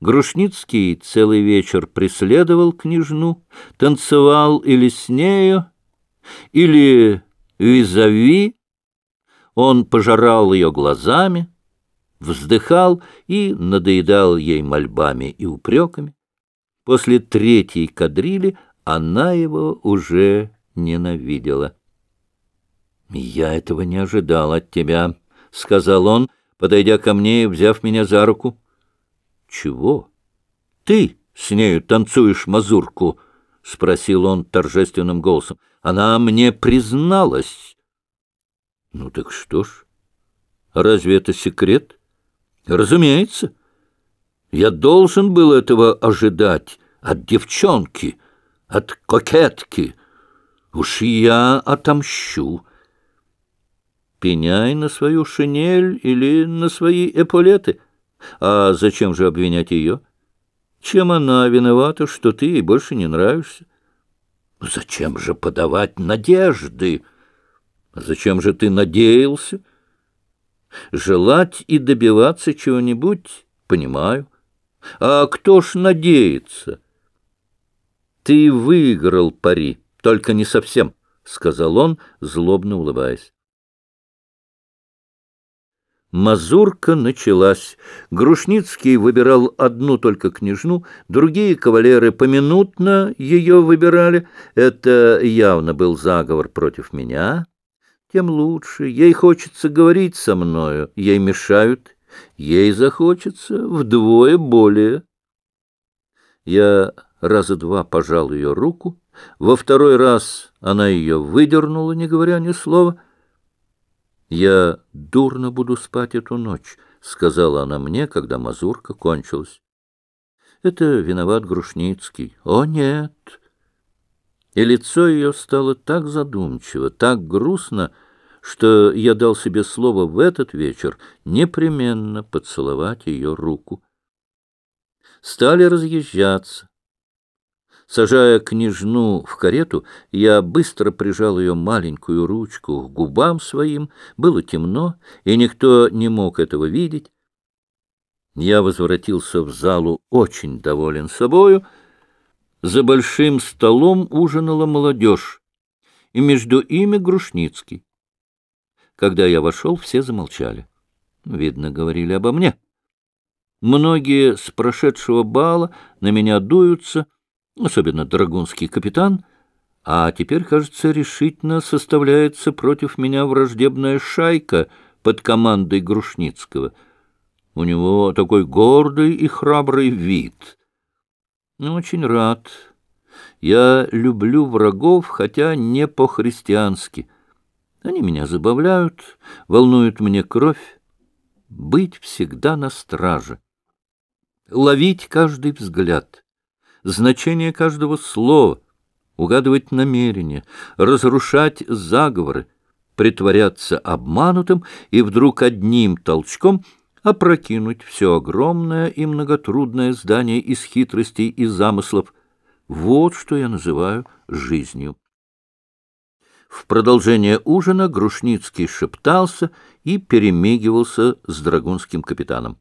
Грушницкий целый вечер преследовал княжну, танцевал или с нею, или визави. Он пожирал ее глазами, вздыхал и надоедал ей мольбами и упреками. После третьей кадрили она его уже ненавидела. — Я этого не ожидал от тебя, — сказал он, подойдя ко мне и взяв меня за руку. — Чего? Ты с нею танцуешь мазурку? — спросил он торжественным голосом. — Она мне призналась. — Ну так что ж, разве это секрет? — Разумеется. Я должен был этого ожидать от девчонки, от кокетки. Уж я отомщу пеняй на свою шинель или на свои эполеты. А зачем же обвинять ее? Чем она виновата, что ты ей больше не нравишься? Зачем же подавать надежды? Зачем же ты надеялся? Желать и добиваться чего-нибудь, понимаю. А кто ж надеется? Ты выиграл пари, только не совсем, — сказал он, злобно улыбаясь. Мазурка началась. Грушницкий выбирал одну только княжну, другие кавалеры поминутно ее выбирали. Это явно был заговор против меня. Тем лучше. Ей хочется говорить со мною, ей мешают. Ей захочется вдвое более. Я раза два пожал ее руку. Во второй раз она ее выдернула, не говоря ни слова — «Я дурно буду спать эту ночь», — сказала она мне, когда мазурка кончилась. «Это виноват Грушницкий». «О, нет!» И лицо ее стало так задумчиво, так грустно, что я дал себе слово в этот вечер непременно поцеловать ее руку. Стали разъезжаться. Сажая княжну в карету, я быстро прижал ее маленькую ручку к губам своим. Было темно, и никто не мог этого видеть. Я возвратился в залу очень доволен собою. За большим столом ужинала молодежь, и между ими Грушницкий. Когда я вошел, все замолчали. Видно, говорили обо мне. Многие с прошедшего бала на меня дуются — особенно драгунский капитан, а теперь, кажется, решительно составляется против меня враждебная шайка под командой Грушницкого. У него такой гордый и храбрый вид. Ну, очень рад. Я люблю врагов, хотя не по-христиански. Они меня забавляют, волнуют мне кровь. Быть всегда на страже. Ловить каждый взгляд — значение каждого слова, угадывать намерения, разрушать заговоры, притворяться обманутым и вдруг одним толчком опрокинуть все огромное и многотрудное здание из хитростей и замыслов. Вот что я называю жизнью. В продолжение ужина Грушницкий шептался и перемигивался с драгунским капитаном.